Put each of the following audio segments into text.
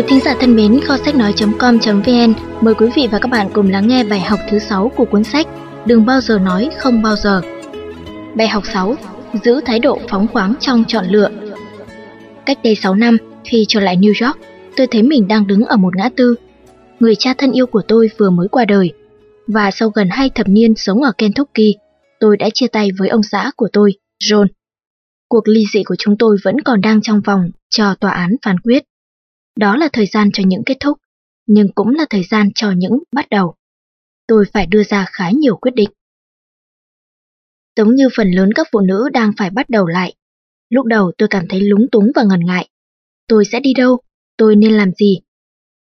Quý thính giả thân mến, kho sách nói.com.vn mời quý vị và các bạn cùng lắng nghe bài học thứ 6 của cuốn sách Đừng bao giờ nói không bao giờ. Bài học 6: Giữ thái độ phóng khoáng trong chọn lựa. Cách đây 6 năm, khi trở lại New York, tôi thấy mình đang đứng ở một ngã tư. Người cha thân yêu của tôi vừa mới qua đời, và sau gần hai thập niên sống ở Kentucky, tôi đã chia tay với ông xã của tôi, John. Cuộc ly dị của chúng tôi vẫn còn đang trong vòng cho tòa án phán quyết. Đó là thời gian cho những kết thúc, nhưng cũng là thời gian cho những bắt đầu. Tôi phải đưa ra khá nhiều quyết định. Giống như phần lớn các phụ nữ đang phải bắt đầu lại. Lúc đầu tôi cảm thấy lúng túng và ngần ngại. Tôi sẽ đi đâu? Tôi nên làm gì?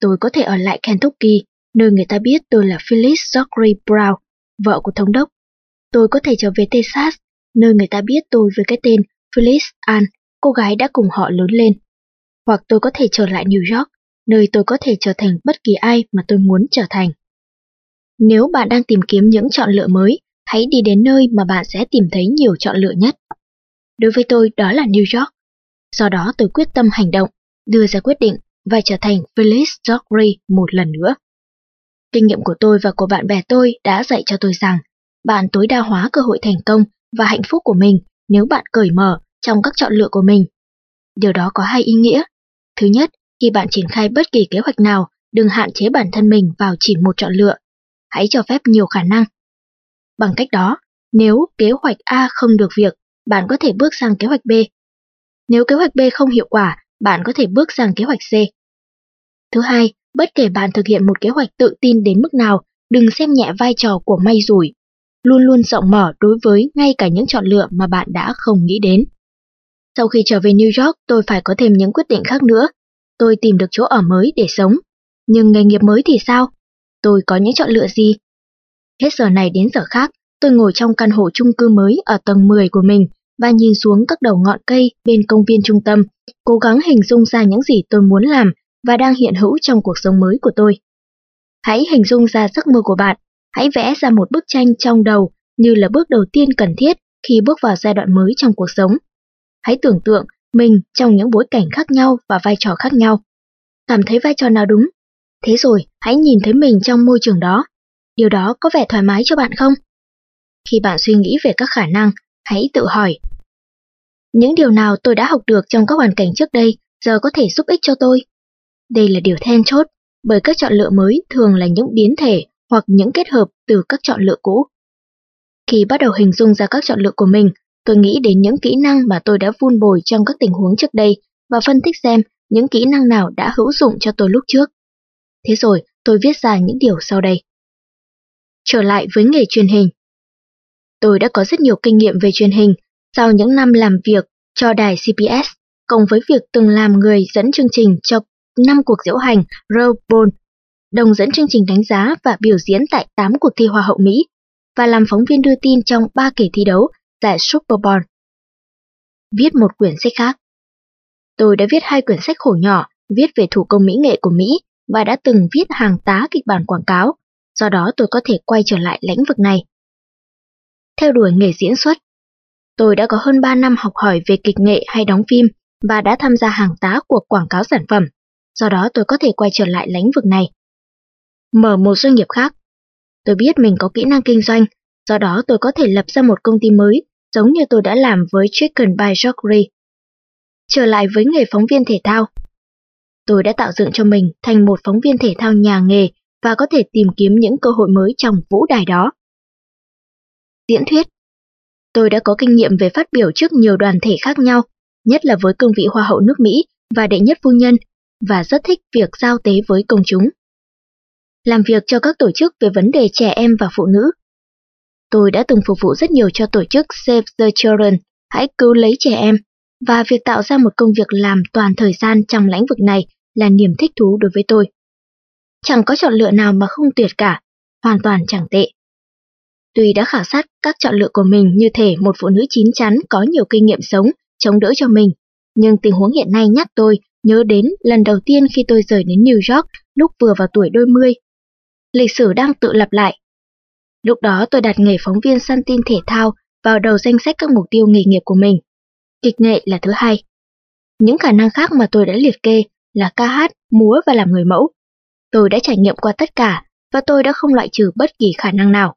Tôi có thể ở lại Kentucky, nơi người ta biết tôi là Phyllis Zachary Brown, vợ của thống đốc. Tôi có thể trở về Texas, nơi người ta biết tôi với cái tên Phyllis Ann, cô gái đã cùng họ lớn lên hoặc tôi có thể trở lại New York, nơi tôi có thể trở thành bất kỳ ai mà tôi muốn trở thành. Nếu bạn đang tìm kiếm những chọn lựa mới, hãy đi đến nơi mà bạn sẽ tìm thấy nhiều chọn lựa nhất. Đối với tôi đó là New York. Do đó tôi quyết tâm hành động, đưa ra quyết định và trở thành Phyllis Dockery một lần nữa. Kinh nghiệm của tôi và của bạn bè tôi đã dạy cho tôi rằng bạn tối đa hóa cơ hội thành công và hạnh phúc của mình nếu bạn cởi mở trong các chọn lựa của mình. Điều đó có hai ý nghĩa. Thứ nhất, khi bạn triển khai bất kỳ kế hoạch nào, đừng hạn chế bản thân mình vào chỉ một chọn lựa. Hãy cho phép nhiều khả năng. Bằng cách đó, nếu kế hoạch A không được việc, bạn có thể bước sang kế hoạch B. Nếu kế hoạch B không hiệu quả, bạn có thể bước sang kế hoạch C. Thứ hai, bất kể bạn thực hiện một kế hoạch tự tin đến mức nào, đừng xem nhẹ vai trò của may rủi. Luôn luôn rộng mở đối với ngay cả những chọn lựa mà bạn đã không nghĩ đến. Sau khi trở về New York, tôi phải có thêm những quyết định khác nữa. Tôi tìm được chỗ ở mới để sống. Nhưng nghề nghiệp mới thì sao? Tôi có những chọn lựa gì? Hết giờ này đến giờ khác, tôi ngồi trong căn hộ chung cư mới ở tầng 10 của mình và nhìn xuống các đầu ngọn cây bên công viên trung tâm, cố gắng hình dung ra những gì tôi muốn làm và đang hiện hữu trong cuộc sống mới của tôi. Hãy hình dung ra giấc mơ của bạn, hãy vẽ ra một bức tranh trong đầu như là bước đầu tiên cần thiết khi bước vào giai đoạn mới trong cuộc sống. Hãy tưởng tượng mình trong những bối cảnh khác nhau và vai trò khác nhau. Cảm thấy vai trò nào đúng? Thế rồi, hãy nhìn thấy mình trong môi trường đó. Điều đó có vẻ thoải mái cho bạn không? Khi bạn suy nghĩ về các khả năng, hãy tự hỏi. Những điều nào tôi đã học được trong các hoàn cảnh trước đây giờ có thể giúp ích cho tôi? Đây là điều then chốt, bởi các chọn lựa mới thường là những biến thể hoặc những kết hợp từ các chọn lựa cũ. Khi bắt đầu hình dung ra các chọn lựa của mình, Tôi nghĩ đến những kỹ năng mà tôi đã vun bồi trong các tình huống trước đây và phân tích xem những kỹ năng nào đã hữu dụng cho tôi lúc trước. Thế rồi, tôi viết ra những điều sau đây. Trở lại với nghề truyền hình. Tôi đã có rất nhiều kinh nghiệm về truyền hình sau những năm làm việc cho đài CBS, cộng với việc từng làm người dẫn chương trình cho năm cuộc diễu hành Rose Bowl, đồng dẫn chương trình đánh giá và biểu diễn tại 8 cuộc thi Hoa hậu Mỹ, và làm phóng viên đưa tin trong 3 kỳ thi đấu tại Super Bowl. Viết một quyển sách khác. Tôi đã viết hai quyển sách khổ nhỏ, viết về thủ công mỹ nghệ của Mỹ và đã từng viết hàng tá kịch bản quảng cáo, do đó tôi có thể quay trở lại lĩnh vực này. Theo đuổi nghề diễn xuất, tôi đã có hơn 3 năm học hỏi về kịch nghệ hay đóng phim và đã tham gia hàng tá cuộc quảng cáo sản phẩm, do đó tôi có thể quay trở lại lĩnh vực này. Mở một doanh nghiệp khác. Tôi biết mình có kỹ năng kinh doanh Do đó tôi có thể lập ra một công ty mới, giống như tôi đã làm với Chicken by Jockery. Trở lại với nghề phóng viên thể thao. Tôi đã tạo dựng cho mình thành một phóng viên thể thao nhà nghề và có thể tìm kiếm những cơ hội mới trong vũ đài đó. Diễn thuyết Tôi đã có kinh nghiệm về phát biểu trước nhiều đoàn thể khác nhau, nhất là với cương vị Hoa hậu nước Mỹ và đệ nhất phu nhân, và rất thích việc giao tế với công chúng. Làm việc cho các tổ chức về vấn đề trẻ em và phụ nữ Tôi đã từng phục vụ rất nhiều cho tổ chức Save the Children, hãy cứu lấy trẻ em, và việc tạo ra một công việc làm toàn thời gian trong lĩnh vực này là niềm thích thú đối với tôi. Chẳng có chọn lựa nào mà không tuyệt cả, hoàn toàn chẳng tệ. Tuy đã khảo sát các chọn lựa của mình như thể một phụ nữ chín chắn có nhiều kinh nghiệm sống, chống đỡ cho mình, nhưng tình huống hiện nay nhắc tôi nhớ đến lần đầu tiên khi tôi rời đến New York lúc vừa vào tuổi đôi mươi. Lịch sử đang tự lặp lại Lúc đó tôi đặt nghề phóng viên săn tin thể thao vào đầu danh sách các mục tiêu nghề nghiệp của mình. Kịch nghệ là thứ hai. Những khả năng khác mà tôi đã liệt kê là ca hát, múa và làm người mẫu. Tôi đã trải nghiệm qua tất cả và tôi đã không loại trừ bất kỳ khả năng nào.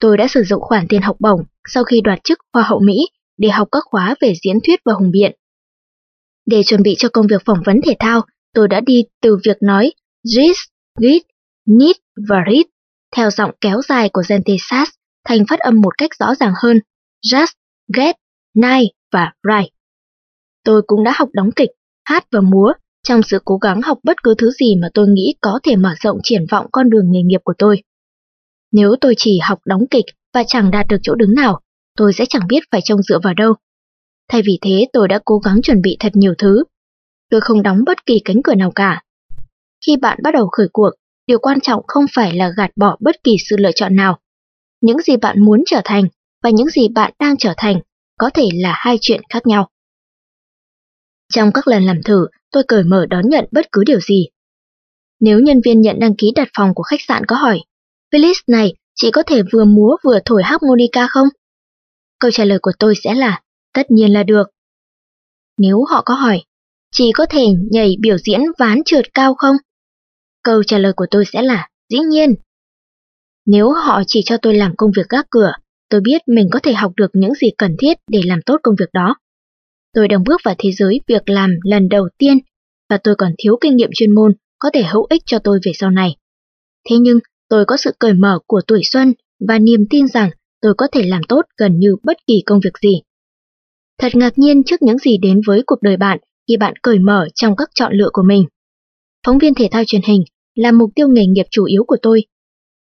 Tôi đã sử dụng khoản tiền học bổng sau khi đoạt chức Hoa hậu Mỹ để học các khóa về diễn thuyết và hùng biện. Để chuẩn bị cho công việc phỏng vấn thể thao, tôi đã đi từ việc nói JIS, GIT, NIT và RIT theo giọng kéo dài của Gentisas, thành phát âm một cách rõ ràng hơn Just, Get, nay và Right. Tôi cũng đã học đóng kịch, hát và múa trong sự cố gắng học bất cứ thứ gì mà tôi nghĩ có thể mở rộng triển vọng con đường nghề nghiệp của tôi. Nếu tôi chỉ học đóng kịch và chẳng đạt được chỗ đứng nào, tôi sẽ chẳng biết phải trông dựa vào đâu. Thay vì thế tôi đã cố gắng chuẩn bị thật nhiều thứ. Tôi không đóng bất kỳ cánh cửa nào cả. Khi bạn bắt đầu khởi cuộc, điều quan trọng không phải là gạt bỏ bất kỳ sự lựa chọn nào. Những gì bạn muốn trở thành và những gì bạn đang trở thành có thể là hai chuyện khác nhau. Trong các lần làm thử, tôi cởi mở đón nhận bất cứ điều gì. Nếu nhân viên nhận đăng ký đặt phòng của khách sạn có hỏi, Phyllis này, chị có thể vừa múa vừa thổi harmonica không? Câu trả lời của tôi sẽ là, tất nhiên là được. Nếu họ có hỏi, chị có thể nhảy biểu diễn ván trượt cao không? Câu trả lời của tôi sẽ là, dĩ nhiên. Nếu họ chỉ cho tôi làm công việc gác cửa, tôi biết mình có thể học được những gì cần thiết để làm tốt công việc đó. Tôi đang bước vào thế giới việc làm lần đầu tiên và tôi còn thiếu kinh nghiệm chuyên môn có thể hữu ích cho tôi về sau này. Thế nhưng tôi có sự cởi mở của tuổi xuân và niềm tin rằng tôi có thể làm tốt gần như bất kỳ công việc gì. Thật ngạc nhiên trước những gì đến với cuộc đời bạn khi bạn cởi mở trong các chọn lựa của mình. Phóng viên thể thao truyền hình là mục tiêu nghề nghiệp chủ yếu của tôi.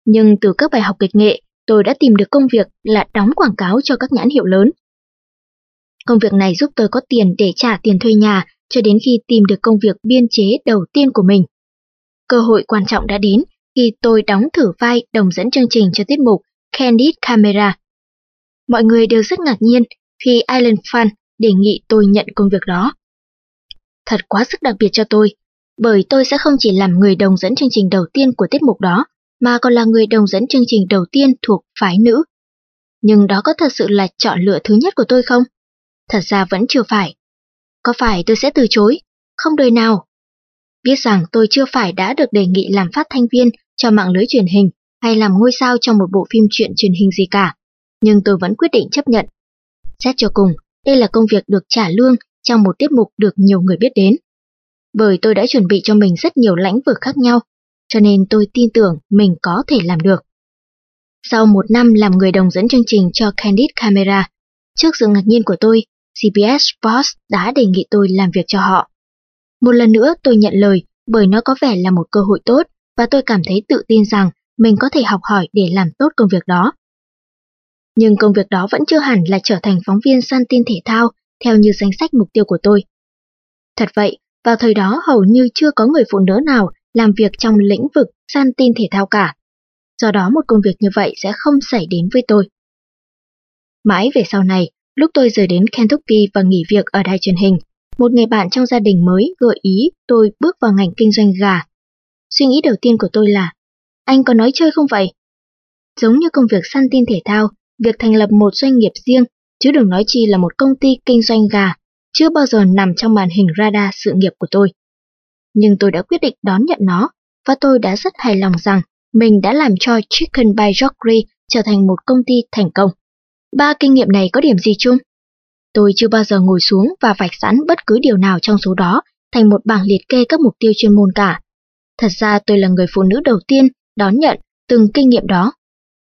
Nhưng từ các bài học kịch nghệ, tôi đã tìm được công việc là đóng quảng cáo cho các nhãn hiệu lớn. Công việc này giúp tôi có tiền để trả tiền thuê nhà cho đến khi tìm được công việc biên chế đầu tiên của mình. Cơ hội quan trọng đã đến khi tôi đóng thử vai đồng dẫn chương trình cho tiết mục Candid Camera. Mọi người đều rất ngạc nhiên khi Island Fan đề nghị tôi nhận công việc đó. Thật quá sức đặc biệt cho tôi, bởi tôi sẽ không chỉ làm người đồng dẫn chương trình đầu tiên của tiết mục đó, mà còn là người đồng dẫn chương trình đầu tiên thuộc phái nữ. Nhưng đó có thật sự là chọn lựa thứ nhất của tôi không? Thật ra vẫn chưa phải. Có phải tôi sẽ từ chối? Không đời nào. Biết rằng tôi chưa phải đã được đề nghị làm phát thanh viên cho mạng lưới truyền hình hay làm ngôi sao trong một bộ phim truyện truyền hình gì cả, nhưng tôi vẫn quyết định chấp nhận. Xét cho cùng, đây là công việc được trả lương trong một tiết mục được nhiều người biết đến. Bởi tôi đã chuẩn bị cho mình rất nhiều lãnh vực khác nhau, cho nên tôi tin tưởng mình có thể làm được. Sau một năm làm người đồng dẫn chương trình cho Candid Camera, trước sự ngạc nhiên của tôi, CBS Sports đã đề nghị tôi làm việc cho họ. Một lần nữa tôi nhận lời bởi nó có vẻ là một cơ hội tốt và tôi cảm thấy tự tin rằng mình có thể học hỏi để làm tốt công việc đó. Nhưng công việc đó vẫn chưa hẳn là trở thành phóng viên săn tin thể thao theo như danh sách mục tiêu của tôi. Thật vậy, vào thời đó hầu như chưa có người phụ nữ nào làm việc trong lĩnh vực săn tin thể thao cả. Do đó một công việc như vậy sẽ không xảy đến với tôi. Mãi về sau này, lúc tôi rời đến Kentucky và nghỉ việc ở đài truyền hình, một người bạn trong gia đình mới gợi ý tôi bước vào ngành kinh doanh gà. Suy nghĩ đầu tiên của tôi là, anh có nói chơi không vậy? Giống như công việc săn tin thể thao, việc thành lập một doanh nghiệp riêng, chứ đừng nói chi là một công ty kinh doanh gà, chưa bao giờ nằm trong màn hình radar sự nghiệp của tôi. Nhưng tôi đã quyết định đón nhận nó, và tôi đã rất hài lòng rằng mình đã làm cho Chicken by Jockery trở thành một công ty thành công. Ba kinh nghiệm này có điểm gì chung? Tôi chưa bao giờ ngồi xuống và vạch sẵn bất cứ điều nào trong số đó thành một bảng liệt kê các mục tiêu chuyên môn cả. Thật ra tôi là người phụ nữ đầu tiên đón nhận từng kinh nghiệm đó.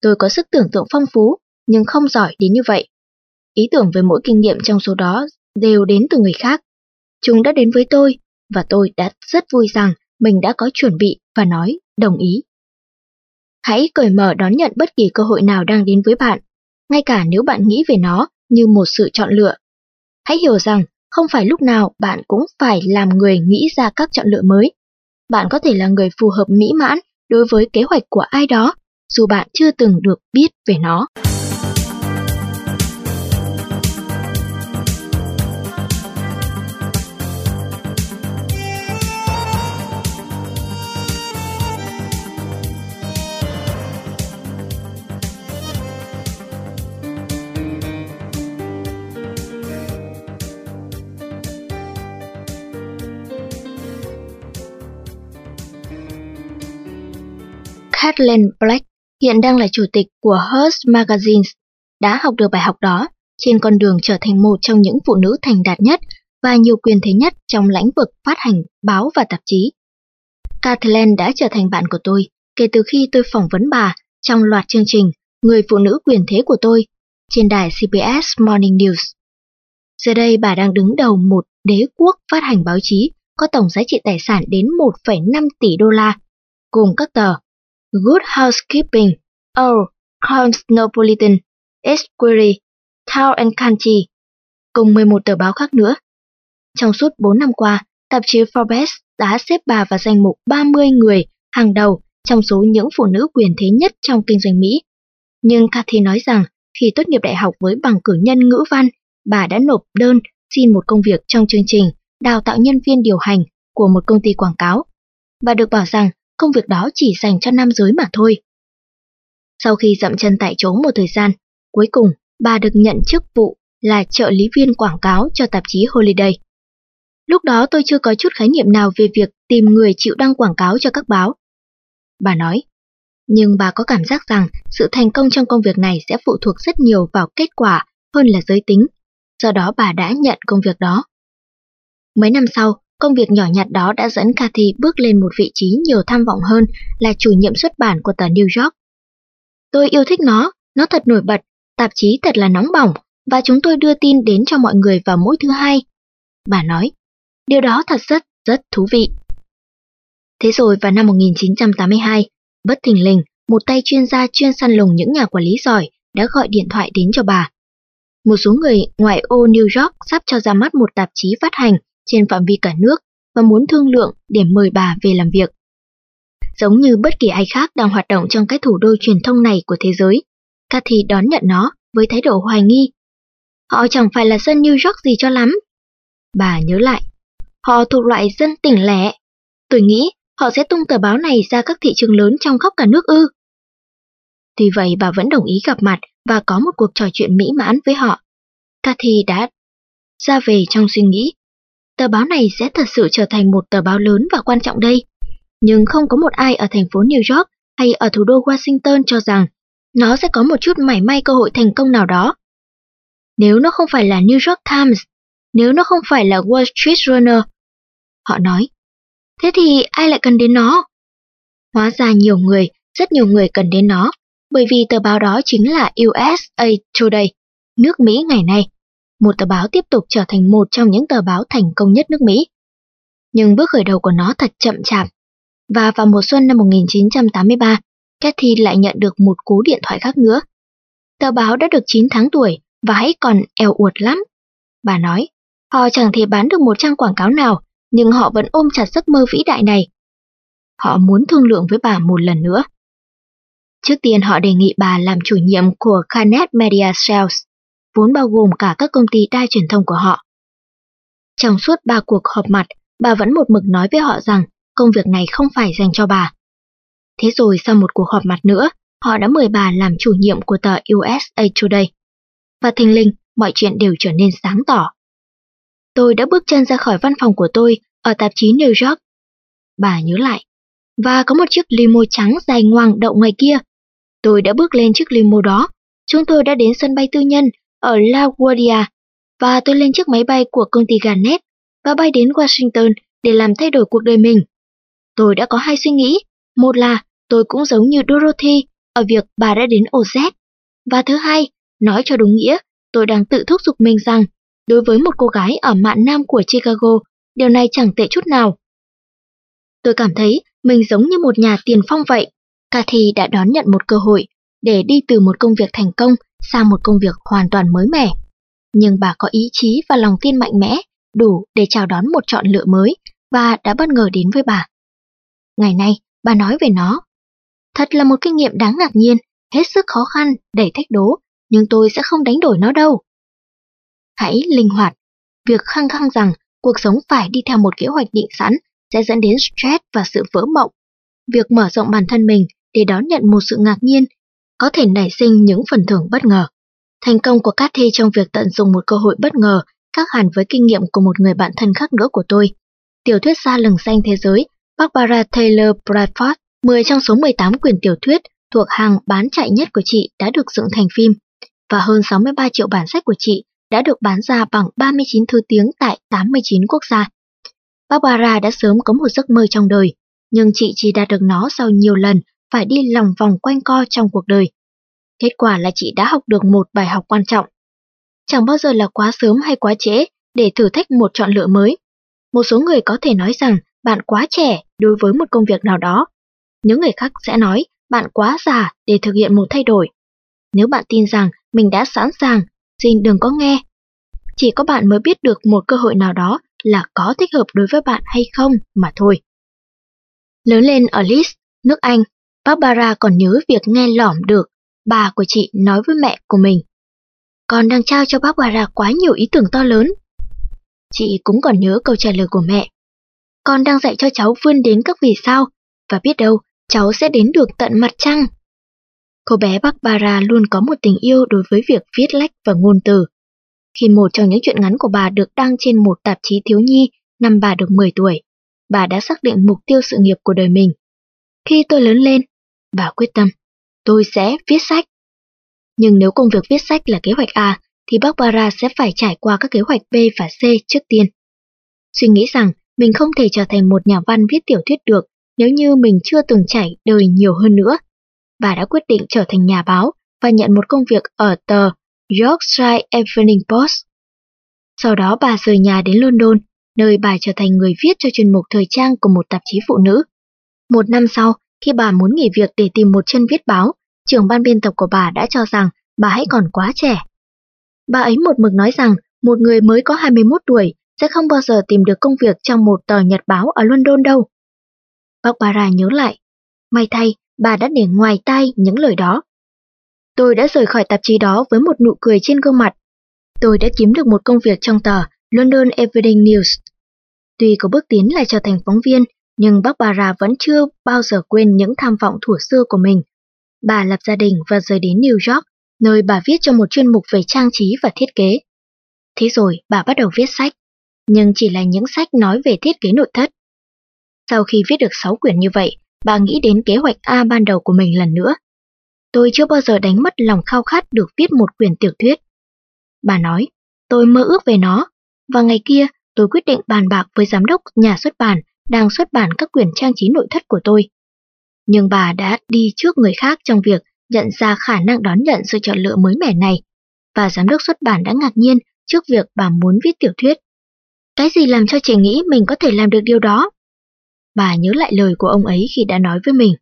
Tôi có sức tưởng tượng phong phú, nhưng không giỏi đến như vậy. Ý tưởng về mỗi kinh nghiệm trong số đó đều đến từ người khác. Chúng đã đến với tôi, và tôi đã rất vui rằng mình đã có chuẩn bị và nói đồng ý. Hãy cởi mở đón nhận bất kỳ cơ hội nào đang đến với bạn, ngay cả nếu bạn nghĩ về nó như một sự chọn lựa. Hãy hiểu rằng không phải lúc nào bạn cũng phải làm người nghĩ ra các chọn lựa mới. Bạn có thể là người phù hợp mỹ mãn đối với kế hoạch của ai đó, dù bạn chưa từng được biết về nó. Kathleen Black, hiện đang là chủ tịch của Hearst Magazines, đã học được bài học đó trên con đường trở thành một trong những phụ nữ thành đạt nhất và nhiều quyền thế nhất trong lĩnh vực phát hành báo và tạp chí. Kathleen đã trở thành bạn của tôi kể từ khi tôi phỏng vấn bà trong loạt chương trình Người phụ nữ quyền thế của tôi trên đài CBS Morning News. Giờ đây bà đang đứng đầu một đế quốc phát hành báo chí có tổng giá trị tài sản đến 1,5 tỷ đô la, gồm các tờ Good Housekeeping, Our Cosmopolitan, Esquire, Town and Country, cùng 11 tờ báo khác nữa. Trong suốt 4 năm qua, tạp chí Forbes đã xếp bà vào danh mục 30 người hàng đầu trong số những phụ nữ quyền thế nhất trong kinh doanh Mỹ. Nhưng Cathy nói rằng khi tốt nghiệp đại học với bằng cử nhân ngữ văn, bà đã nộp đơn xin một công việc trong chương trình đào tạo nhân viên điều hành của một công ty quảng cáo. Bà được bảo rằng công việc đó chỉ dành cho nam giới mà thôi. Sau khi dậm chân tại chỗ một thời gian, cuối cùng bà được nhận chức vụ là trợ lý viên quảng cáo cho tạp chí Holiday. Lúc đó tôi chưa có chút khái niệm nào về việc tìm người chịu đăng quảng cáo cho các báo. Bà nói, nhưng bà có cảm giác rằng sự thành công trong công việc này sẽ phụ thuộc rất nhiều vào kết quả hơn là giới tính, do đó bà đã nhận công việc đó. Mấy năm sau, công việc nhỏ nhặt đó đã dẫn Cathy bước lên một vị trí nhiều tham vọng hơn là chủ nhiệm xuất bản của tờ New York. Tôi yêu thích nó, nó thật nổi bật, tạp chí thật là nóng bỏng, và chúng tôi đưa tin đến cho mọi người vào mỗi thứ hai. Bà nói, điều đó thật rất, rất thú vị. Thế rồi vào năm 1982, bất thình lình, một tay chuyên gia chuyên săn lùng những nhà quản lý giỏi đã gọi điện thoại đến cho bà. Một số người ngoại ô New York sắp cho ra mắt một tạp chí phát hành trên phạm vi cả nước và muốn thương lượng để mời bà về làm việc. Giống như bất kỳ ai khác đang hoạt động trong cái thủ đô truyền thông này của thế giới, Cathy đón nhận nó với thái độ hoài nghi. Họ chẳng phải là dân New York gì cho lắm. Bà nhớ lại, họ thuộc loại dân tỉnh lẻ. Tôi nghĩ họ sẽ tung tờ báo này ra các thị trường lớn trong khắp cả nước ư. Tuy vậy bà vẫn đồng ý gặp mặt và có một cuộc trò chuyện mỹ mãn với họ. Cathy đã ra về trong suy nghĩ. Tờ báo này sẽ thật sự trở thành một tờ báo lớn và quan trọng đây. Nhưng không có một ai ở thành phố New York hay ở thủ đô Washington cho rằng nó sẽ có một chút mảy may cơ hội thành công nào đó. Nếu nó không phải là New York Times, nếu nó không phải là Wall Street Journal, họ nói, thế thì ai lại cần đến nó? Hóa ra nhiều người, rất nhiều người cần đến nó, bởi vì tờ báo đó chính là USA Today, nước Mỹ ngày nay. Một tờ báo tiếp tục trở thành một trong những tờ báo thành công nhất nước Mỹ. Nhưng bước khởi đầu của nó thật chậm chạp. Và vào mùa xuân năm 1983, Cathy lại nhận được một cú điện thoại khác nữa. Tờ báo đã được 9 tháng tuổi và hãy còn eo uột lắm. Bà nói, họ chẳng thể bán được một trang quảng cáo nào, nhưng họ vẫn ôm chặt giấc mơ vĩ đại này. Họ muốn thương lượng với bà một lần nữa. Trước tiên họ đề nghị bà làm chủ nhiệm của Canet Media Sales, vốn bao gồm cả các công ty đa truyền thông của họ. Trong suốt ba cuộc họp mặt, bà vẫn một mực nói với họ rằng công việc này không phải dành cho bà. Thế rồi sau một cuộc họp mặt nữa, họ đã mời bà làm chủ nhiệm của tờ USA Today. Và thình linh, mọi chuyện đều trở nên sáng tỏ. Tôi đã bước chân ra khỏi văn phòng của tôi ở tạp chí New York. Bà nhớ lại. Và có một chiếc limo trắng dài ngoằng đậu ngoài kia. Tôi đã bước lên chiếc limo đó. Chúng tôi đã đến sân bay tư nhân ở LaGuardia và tôi lên chiếc máy bay của công ty Garnet và bay đến Washington để làm thay đổi cuộc đời mình. Tôi đã có hai suy nghĩ. Một là tôi cũng giống như Dorothy ở việc bà đã đến OZ. Và thứ hai, nói cho đúng nghĩa, tôi đang tự thúc giục mình rằng đối với một cô gái ở mạn nam của Chicago, điều này chẳng tệ chút nào. Tôi cảm thấy mình giống như một nhà tiền phong vậy. Cathy đã đón nhận một cơ hội để đi từ một công việc thành công sang một công việc hoàn toàn mới mẻ. Nhưng bà có ý chí và lòng tin mạnh mẽ, đủ để chào đón một chọn lựa mới và đã bất ngờ đến với bà. Ngày nay, bà nói về nó. Thật là một kinh nghiệm đáng ngạc nhiên, hết sức khó khăn, đầy thách đố, nhưng tôi sẽ không đánh đổi nó đâu. Hãy linh hoạt. Việc khăng khăng rằng cuộc sống phải đi theo một kế hoạch định sẵn sẽ dẫn đến stress và sự vỡ mộng. Việc mở rộng bản thân mình để đón nhận một sự ngạc nhiên có thể nảy sinh những phần thưởng bất ngờ. Thành công của Cathy trong việc tận dụng một cơ hội bất ngờ khác hẳn với kinh nghiệm của một người bạn thân khác nữa của tôi. Tiểu thuyết gia lừng danh thế giới Barbara Taylor Bradford 10 trong số 18 quyển tiểu thuyết thuộc hàng bán chạy nhất của chị đã được dựng thành phim, và hơn 63 triệu bản sách của chị đã được bán ra bằng 39 thư tiếng tại 89 quốc gia. Barbara đã sớm có một giấc mơ trong đời, nhưng chị chỉ đạt được nó sau nhiều lần phải đi lòng vòng quanh co trong cuộc đời. Kết quả là chị đã học được một bài học quan trọng. Chẳng bao giờ là quá sớm hay quá trễ để thử thách một chọn lựa mới. Một số người có thể nói rằng bạn quá trẻ đối với một công việc nào đó. Những người khác sẽ nói bạn quá già để thực hiện một thay đổi. Nếu bạn tin rằng mình đã sẵn sàng, xin đừng có nghe. Chỉ có bạn mới biết được một cơ hội nào đó là có thích hợp đối với bạn hay không mà thôi. Lớn lên ở Leeds, nước Anh, Barbara còn nhớ việc nghe lỏm được bà của chị nói với mẹ của mình. Con đang trao cho Barbara quá nhiều ý tưởng to lớn. Chị cũng còn nhớ câu trả lời của mẹ. Con đang dạy cho cháu vươn đến các vì sao, và biết đâu cháu sẽ đến được tận mặt trăng. Cô bé Barbara luôn có một tình yêu đối với việc viết lách và ngôn từ. Khi một trong những chuyện ngắn của bà được đăng trên một tạp chí thiếu nhi năm bà được 10 tuổi, bà đã xác định mục tiêu sự nghiệp của đời mình. Khi tôi lớn lên, bà quyết tâm, tôi sẽ viết sách. Nhưng nếu công việc viết sách là kế hoạch A, thì Barbara sẽ phải trải qua các kế hoạch B và C trước tiên. Suy nghĩ rằng mình không thể trở thành một nhà văn viết tiểu thuyết được nếu như mình chưa từng trải đời nhiều hơn nữa. Bà đã quyết định trở thành nhà báo và nhận một công việc ở tờ Yorkshire Evening Post. Sau đó bà rời nhà đến London, nơi bà trở thành người viết cho chuyên mục thời trang của một tạp chí phụ nữ. Một năm sau, khi bà muốn nghỉ việc để tìm một chân viết báo, trưởng ban biên tập của bà đã cho rằng bà hãy còn quá trẻ. Bà ấy một mực nói rằng một người mới có 21 tuổi sẽ không bao giờ tìm được công việc trong một tờ nhật báo ở London đâu. Barbara nhớ lại, may thay bà đã để ngoài tai những lời đó. Tôi đã rời khỏi tạp chí đó với một nụ cười trên gương mặt. Tôi đã kiếm được một công việc trong tờ London Evening News. Tuy có bước tiến là trở thành phóng viên, nhưng Barbara vẫn chưa bao giờ quên những tham vọng thuở xưa của mình. Bà lập gia đình và rời đến New York, nơi bà viết cho một chuyên mục về trang trí và thiết kế. Thế rồi bà bắt đầu viết sách, nhưng chỉ là những sách nói về thiết kế nội thất. Sau khi viết được 6 quyển như vậy, bà nghĩ đến kế hoạch A ban đầu của mình lần nữa. Tôi chưa bao giờ đánh mất lòng khao khát được viết một quyển tiểu thuyết. Bà nói, tôi mơ ước về nó, và ngày kia tôi quyết định bàn bạc với giám đốc nhà xuất bản đang xuất bản các quyển trang trí nội thất của tôi. Nhưng bà đã đi trước người khác trong việc nhận ra khả năng đón nhận sự chọn lựa mới mẻ này, và giám đốc xuất bản đã ngạc nhiên trước việc bà muốn viết tiểu thuyết. Cái gì làm cho chị nghĩ mình có thể làm được điều đó? Bà nhớ lại lời của ông ấy khi đã nói với mình.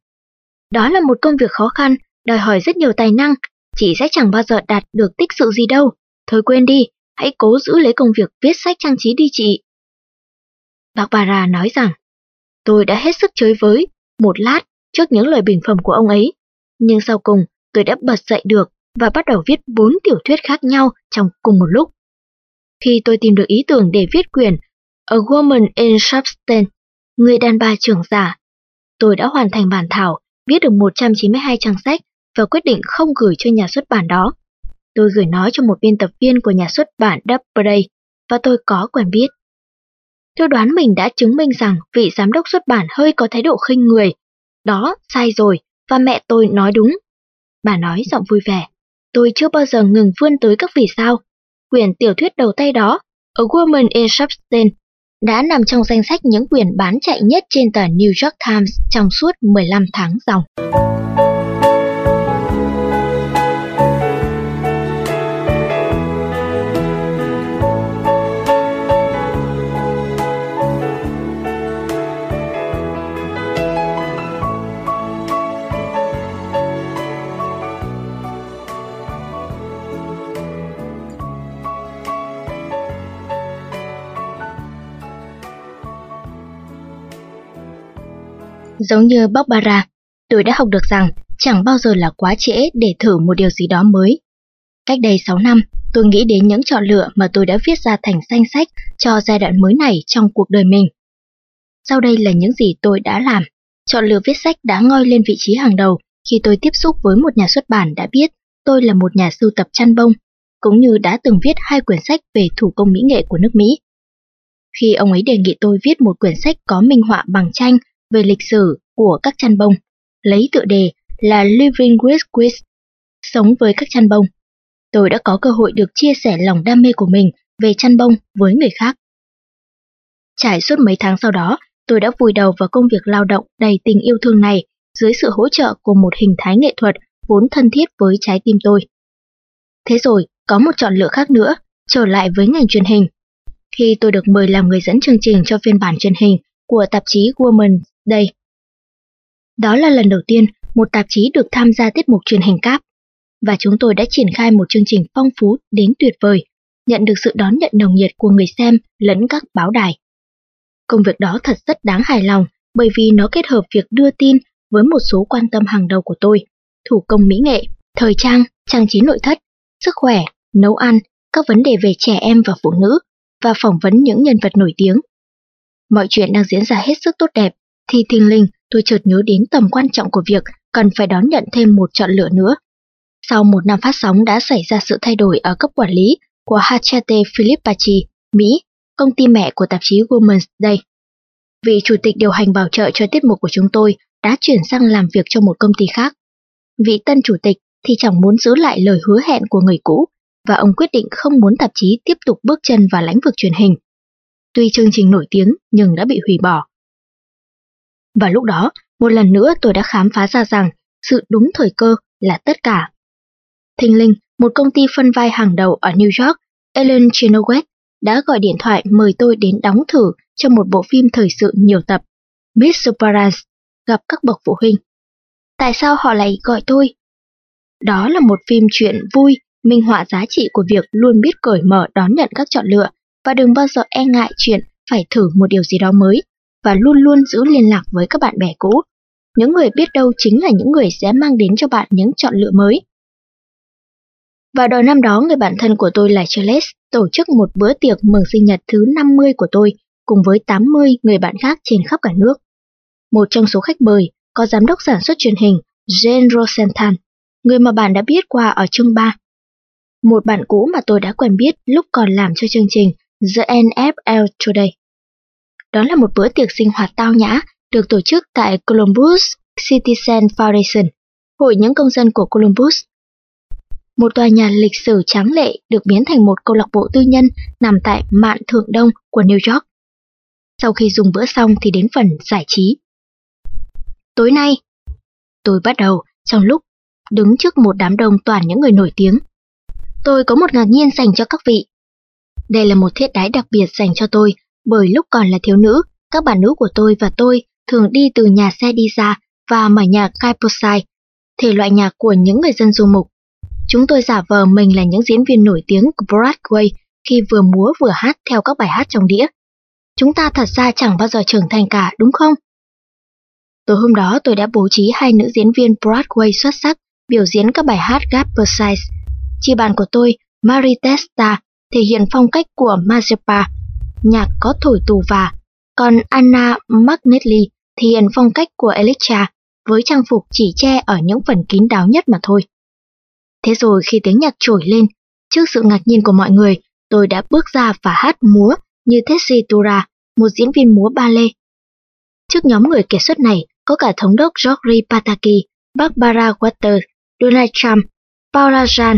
Đó là một công việc khó khăn, đòi hỏi rất nhiều tài năng, chị sẽ chẳng bao giờ đạt được tích sự gì đâu. Thôi quên đi, hãy cố giữ lấy công việc viết sách trang trí đi chị. Barbara nói rằng, tôi đã hết sức chới với, một lát, trước những lời bình phẩm của ông ấy. Nhưng sau cùng, tôi đã bật dậy được và bắt đầu viết bốn tiểu thuyết khác nhau trong cùng một lúc. Khi tôi tìm được ý tưởng để viết quyển A Woman in Substance, người đàn bà trưởng giả, tôi đã hoàn thành bản thảo, viết được 192 trang sách và quyết định không gửi cho nhà xuất bản đó. Tôi gửi nó cho một biên tập viên của nhà xuất bản Doubleday và tôi có quen biết. Tôi đoán mình đã chứng minh rằng vị giám đốc xuất bản hơi có thái độ khinh người. Đó, sai rồi, và mẹ tôi nói đúng. Bà nói giọng vui vẻ. Tôi chưa bao giờ ngừng vươn tới các vì sao. Quyển tiểu thuyết đầu tay đó, A Woman in Substance, đã nằm trong danh sách những quyển bán chạy nhất trên tờ New York Times trong suốt 15 tháng dòng. Giống như Barbara, tôi đã học được rằng chẳng bao giờ là quá trễ để thử một điều gì đó mới. Cách đây 6 năm, tôi nghĩ đến những chọn lựa mà tôi đã viết ra thành danh sách cho giai đoạn mới này trong cuộc đời mình. Sau đây là những gì tôi đã làm. Chọn lựa viết sách đã ngoi lên vị trí hàng đầu khi tôi tiếp xúc với một nhà xuất bản đã biết tôi là một nhà sưu tập chăn bông, cũng như đã từng viết hai quyển sách về thủ công mỹ nghệ của nước Mỹ. Khi ông ấy đề nghị tôi viết một quyển sách có minh họa bằng tranh về lịch sử của các chăn bông, lấy tựa đề là Living with Quiz, sống với các chăn bông. Tôi đã có cơ hội được chia sẻ lòng đam mê của mình về chăn bông với người khác. Trải suốt mấy tháng sau đó, tôi đã vùi đầu vào công việc lao động đầy tình yêu thương này dưới sự hỗ trợ của một hình thái nghệ thuật vốn thân thiết với trái tim tôi. Thế rồi, có một chọn lựa khác nữa, trở lại với ngành truyền hình. Khi tôi được mời làm người dẫn chương trình cho phiên bản truyền hình của tạp chí Woman đây Đó là lần đầu tiên một tạp chí được tham gia tiết mục truyền hình cáp, và chúng tôi đã triển khai một chương trình phong phú đến tuyệt vời, nhận được sự đón nhận nồng nhiệt của người xem lẫn các báo đài. Công việc đó thật rất đáng hài lòng bởi vì nó kết hợp việc đưa tin với một số quan tâm hàng đầu của tôi, thủ công mỹ nghệ, thời trang, trang trí nội thất, sức khỏe, nấu ăn, các vấn đề về trẻ em và phụ nữ, và phỏng vấn những nhân vật nổi tiếng. Mọi chuyện đang diễn ra hết sức tốt đẹp, thì thình lình tôi chợt nhớ đến tầm quan trọng của việc cần phải đón nhận thêm một chọn lựa nữa. Sau một năm phát sóng đã xảy ra sự thay đổi ở cấp quản lý của Hachette Philippachi, Mỹ, công ty mẹ của tạp chí Women's Day. Vị chủ tịch điều hành bảo trợ cho tiết mục của chúng tôi đã chuyển sang làm việc cho một công ty khác. Vị tân chủ tịch thì chẳng muốn giữ lại lời hứa hẹn của người cũ và ông quyết định không muốn tạp chí tiếp tục bước chân vào lĩnh vực truyền hình. Tuy chương trình nổi tiếng nhưng đã bị hủy bỏ. Và lúc đó, một lần nữa tôi đã khám phá ra rằng sự đúng thời cơ là tất cả. Thình linh, một công ty phân vai hàng đầu ở New York, Ellen Chenoweth, đã gọi điện thoại mời tôi đến đóng thử cho một bộ phim thời sự nhiều tập, Miss Superance, gặp các bậc phụ huynh. Tại sao họ lại gọi tôi? Đó là một phim chuyện vui, minh họa giá trị của việc luôn biết cởi mở đón nhận các chọn lựa và đừng bao giờ e ngại chuyện phải thử một điều gì đó mới và luôn luôn giữ liên lạc với các bạn bè cũ. Những người biết đâu chính là những người sẽ mang đến cho bạn những chọn lựa mới. Vào đầu năm đó, người bạn thân của tôi là Charles tổ chức một bữa tiệc mừng sinh nhật thứ 50 của tôi cùng với 80 người bạn khác trên khắp cả nước. Một trong số khách mời có giám đốc sản xuất truyền hình Jane Rosenthal, người mà bạn đã biết qua ở chương 3. Một bạn cũ mà tôi đã quen biết lúc còn làm cho chương trình The NFL Today. Đó là một bữa tiệc sinh hoạt tao nhã được tổ chức tại Columbus Citizen Foundation, hội những công dân của Columbus. Một tòa nhà lịch sử tráng lệ được biến thành một câu lạc bộ tư nhân nằm tại mạn thượng đông của New York. Sau khi dùng bữa xong thì đến phần giải trí. Tối nay, tôi bắt đầu trong lúc đứng trước một đám đông toàn những người nổi tiếng. Tôi có một ngạc nhiên dành cho các vị. Đây là một thiết đái đặc biệt dành cho tôi bởi lúc còn là thiếu nữ, các bạn nữ của tôi và tôi thường đi từ nhà xe đi ra và mở nhạc Kaiposai, thể loại nhạc của những người dân du mục. Chúng tôi giả vờ mình là những diễn viên nổi tiếng của Broadway khi vừa múa vừa hát theo các bài hát trong đĩa. Chúng ta thật ra chẳng bao giờ trưởng thành cả, đúng không? Tối hôm đó tôi đã bố trí hai nữ diễn viên Broadway xuất sắc biểu diễn các bài hát Gappersize. Chị bạn của tôi, Maritesta, thể hiện phong cách của Mazeppa, nhạc có thổi tù và, còn Anna Magnetli thì hiện phong cách của Electra, với trang phục chỉ che ở những phần kín đáo nhất mà thôi. Thế rồi khi tiếng nhạc trổi lên, trước sự ngạc nhiên của mọi người, tôi đã bước ra và hát múa như Tessitura, một diễn viên múa ballet. Trước nhóm người kể xuất này có cả thống đốc George Pataki, Barbara Waters, Donald Trump, Paula Jean,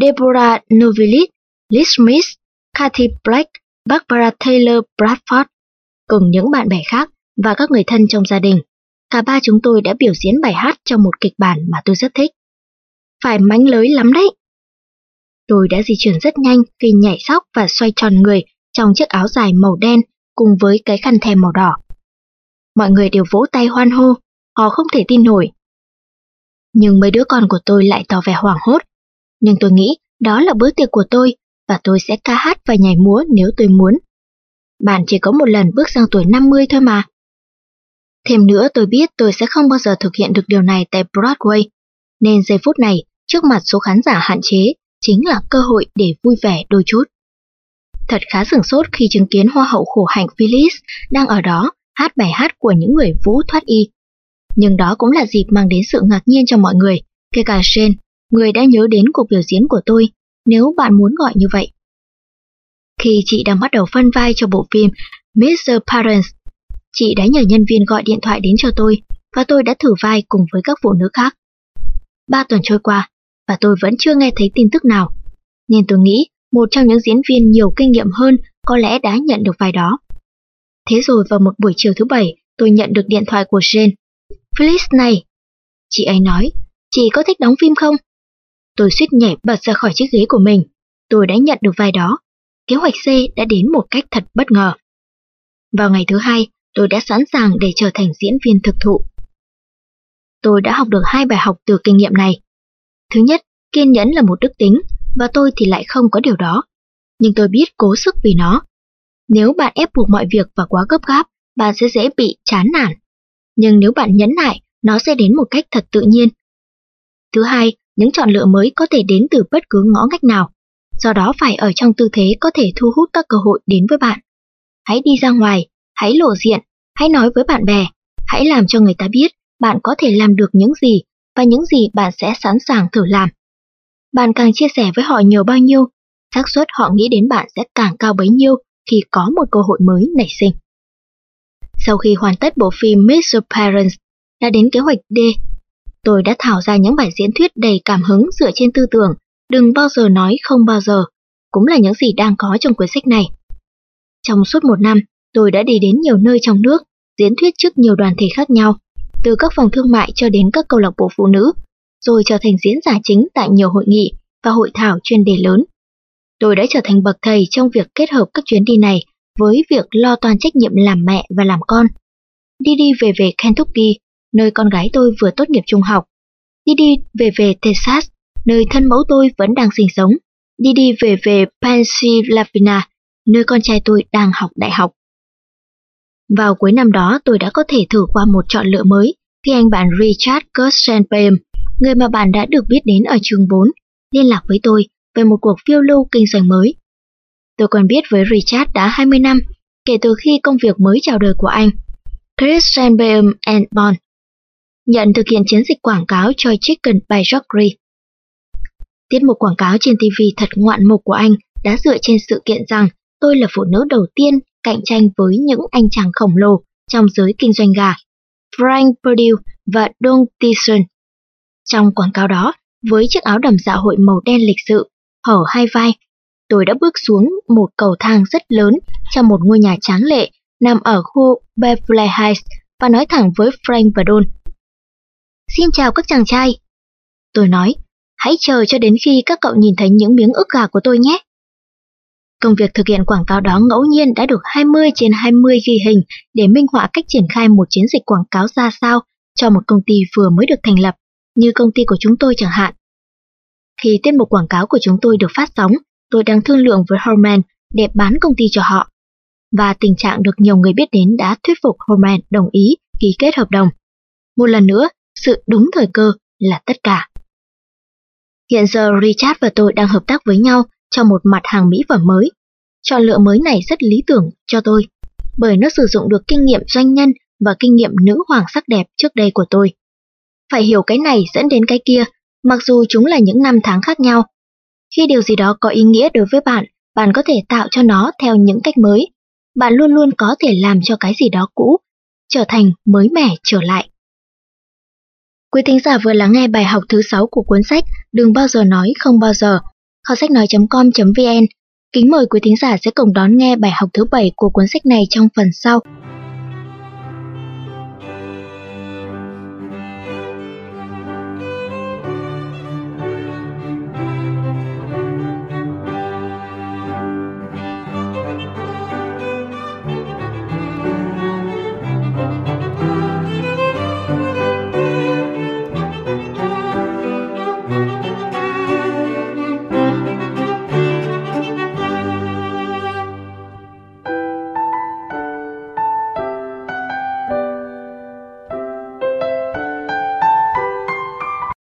Deborah Novilit, Liz Smith, Kathy Black, Barbara Taylor Bradford, cùng những bạn bè khác và các người thân trong gia đình. Cả ba chúng tôi đã biểu diễn bài hát trong một kịch bản mà tôi rất thích. Phải mánh lới lắm đấy. Tôi đã di chuyển rất nhanh khi nhảy sóc và xoay tròn người trong chiếc áo dài màu đen cùng với cái khăn thèm màu đỏ. Mọi người đều vỗ tay hoan hô, họ không thể tin nổi. Nhưng mấy đứa con của tôi lại tỏ vẻ hoảng hốt. Nhưng tôi nghĩ đó là bữa tiệc của tôi và tôi sẽ ca hát và nhảy múa nếu tôi muốn. Bạn chỉ có một lần bước sang tuổi 50 thôi mà. Thêm nữa tôi biết tôi sẽ không bao giờ thực hiện được điều này tại Broadway, nên giây phút này, trước mặt số khán giả hạn chế, chính là cơ hội để vui vẻ đôi chút. Thật khá sửng sốt khi chứng kiến hoa hậu khổ hạnh Phyllis đang ở đó hát bài hát của những người vũ thoát y. Nhưng đó cũng là dịp mang đến sự ngạc nhiên cho mọi người, kể cả Shane, người đã nhớ đến cuộc biểu diễn của tôi, nếu bạn muốn gọi như vậy. Khi chị đang bắt đầu phân vai cho bộ phim Mr. Parents, chị đã nhờ nhân viên gọi điện thoại đến cho tôi và tôi đã thử vai cùng với các phụ nữ khác. Ba tuần trôi qua, và tôi vẫn chưa nghe thấy tin tức nào. Nên tôi nghĩ một trong những diễn viên nhiều kinh nghiệm hơn có lẽ đã nhận được vai đó. Thế rồi vào một buổi chiều thứ bảy, tôi nhận được điện thoại của Jane. Phyllis này! Chị ấy nói, chị có thích đóng phim không? Tôi suýt nhảy bật ra khỏi chiếc ghế của mình. Tôi đã nhận được vai đó. Kế hoạch C đã đến một cách thật bất ngờ. Vào ngày thứ hai, tôi đã sẵn sàng để trở thành diễn viên thực thụ. Tôi đã học được hai bài học từ kinh nghiệm này. Thứ nhất, kiên nhẫn là một đức tính, và tôi thì lại không có điều đó. Nhưng tôi biết cố sức vì nó. Nếu bạn ép buộc mọi việc và quá gấp gáp, bạn sẽ dễ bị chán nản. Nhưng nếu bạn nhẫn nại, nó sẽ đến một cách thật tự nhiên. Thứ hai, những chọn lựa mới có thể đến từ bất cứ ngõ ngách nào. Do đó phải ở trong tư thế có thể thu hút các cơ hội đến với bạn. Hãy đi ra ngoài, hãy lộ diện, hãy nói với bạn bè, hãy làm cho người ta biết bạn có thể làm được những gì và những gì bạn sẽ sẵn sàng thử làm. Bạn càng chia sẻ với họ nhiều bao nhiêu, xác suất họ nghĩ đến bạn sẽ càng cao bấy nhiêu khi có một cơ hội mới nảy sinh. Sau khi hoàn tất bộ phim Mr. Parents, đã đến kế hoạch D. Tôi đã thảo ra những bài diễn thuyết đầy cảm hứng dựa trên tư tưởng, đừng bao giờ nói không bao giờ, cũng là những gì đang có trong cuốn sách này. Trong suốt một năm, tôi đã đi đến nhiều nơi trong nước, diễn thuyết trước nhiều đoàn thể khác nhau, từ các phòng thương mại cho đến các câu lạc bộ phụ nữ, rồi trở thành diễn giả chính tại nhiều hội nghị và hội thảo chuyên đề lớn. Tôi đã trở thành bậc thầy trong việc kết hợp các chuyến đi này với việc lo toàn trách nhiệm làm mẹ và làm con. Đi đi về về Kentucky, nơi con gái tôi vừa tốt nghiệp trung học. Đi đi về về Texas, nơi thân mẫu tôi vẫn đang sinh sống. Đi đi về về Pennsylvania, nơi con trai tôi đang học đại học. Vào cuối năm đó tôi đã có thể thử qua một chọn lựa mới khi anh bạn Richard Kirstenbaum, người mà bạn đã được biết đến ở trường 4, liên lạc với tôi về một cuộc phiêu lưu kinh doanh mới. Tôi còn biết với Richard đã 20 năm, kể từ khi công việc mới chào đời của anh, Christian and Bond, nhận thực hiện chiến dịch quảng cáo cho Chicken by Jockery. Tiết mục quảng cáo trên TV thật ngoạn mục của anh đã dựa trên sự kiện rằng tôi là phụ nữ đầu tiên cạnh tranh với những anh chàng khổng lồ trong giới kinh doanh gà, Frank Perdue và Don Tyson. Trong quảng cáo đó, với chiếc áo đầm dạ hội màu đen lịch sự, hở hai vai, tôi đã bước xuống một cầu thang rất lớn trong một ngôi nhà tráng lệ nằm ở khu Beverly Hills và nói thẳng với Frank và Don. Xin chào các chàng trai. Tôi nói, hãy chờ cho đến khi các cậu nhìn thấy những miếng ức gà của tôi nhé. Công việc thực hiện quảng cáo đó ngẫu nhiên đã được 20 trên 20 ghi hình để minh họa cách triển khai một chiến dịch quảng cáo ra sao cho một công ty vừa mới được thành lập, như công ty của chúng tôi chẳng hạn. Khi tiết mục quảng cáo của chúng tôi được phát sóng, tôi đang thương lượng với Horman để bán công ty cho họ. Và tình trạng được nhiều người biết đến đã thuyết phục Horman đồng ý ký kết hợp đồng. Một lần nữa, sự đúng thời cơ là tất cả. Hiện giờ Richard và tôi đang hợp tác với nhau cho một mặt hàng mỹ phẩm mới. Chọn lựa mới này rất lý tưởng cho tôi, bởi nó sử dụng được kinh nghiệm doanh nhân và kinh nghiệm nữ hoàng sắc đẹp trước đây của tôi. Phải hiểu cái này dẫn đến cái kia, mặc dù chúng là những năm tháng khác nhau. Khi điều gì đó có ý nghĩa đối với bạn, bạn có thể tạo cho nó theo những cách mới. Bạn luôn luôn có thể làm cho cái gì đó cũ, trở thành mới mẻ trở lại. Quý thính giả vừa lắng nghe bài học thứ 6 của cuốn sách Đừng bao giờ nói, không bao giờ, kho sách nói.com.vn. Kính mời quý thính giả sẽ cùng đón nghe bài học thứ 7 của cuốn sách này trong phần sau.